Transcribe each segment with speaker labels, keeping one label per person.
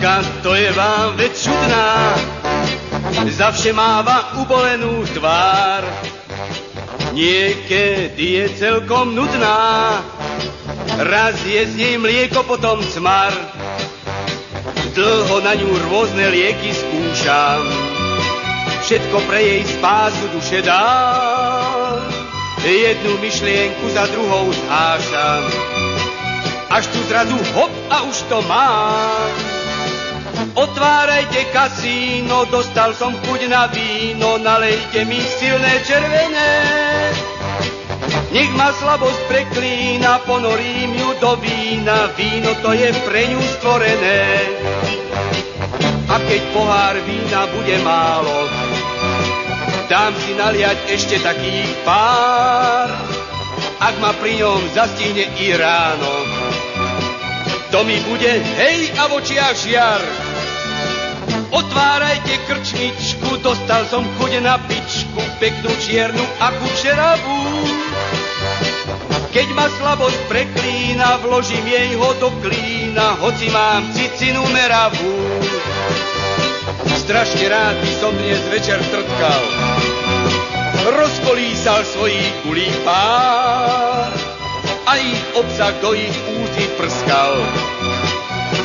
Speaker 1: Láska, to je vám věc čudná, zavše máva ubolenú tvár. Niekedy je celkom nudná, raz je z nej mlieko, potom cmar. Dlho na ňu rôzne lieky skúšam, všetko pre jej spásu duše dám. Jednu myšlienku za druhou zhášam, až tu zrazu hop a už to mám. Otvárajte kasíno, dostal som chuť na víno, nalejte mi silné červené. Nech ma slabosť preklína, ponorím ju do vína, víno to je pre ňu stvorené. A keď pohár vína bude málo, dám si naliať ešte takých pár. Ak ma pri ňom zastihne i ráno, to mi bude hej a v očiach žiar. Otvárajte krčmičku, dostal som chuť na pičku, peknú čiernu a kučeravú. Keď ma slabosť preklína, vložím jej ho do klína, hoci mám cicinu meravú. Strašne rád by som dnes večer trtkal, rozkolísal svojich kulí pár a ich obsah do ich úzy prskal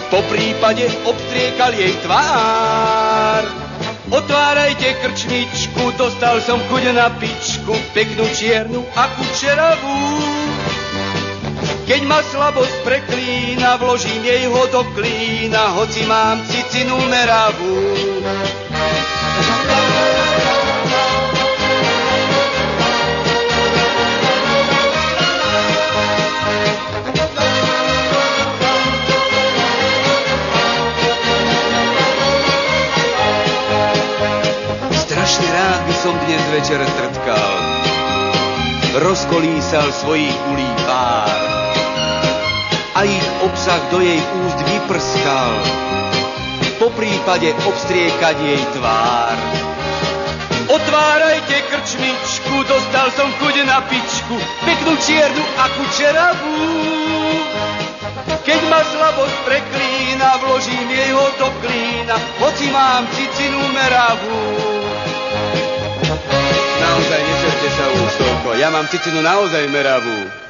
Speaker 1: po prípade obstriekal jej tvár. Otvárajte krčmičku, dostal som chuť na pičku, peknú čiernu a kučeravú. Keď ma slabosť preklína, vložím jej ho do klína, hoci mám cicinu meravú. Strašne rád by som dnes večer trtkal, rozkolísal svojich kulí pár a ich obsah do jej úst vyprskal, po prípade obstriekať jej tvár. Otvárajte krčmičku, dostal som chuť na pičku, peknú čiernu a kučeravú. Keď ma slabosť preklína, vložím jej ho do klína, hoci mám cicinu meravú. Ja mám cicinu naozaj meravú.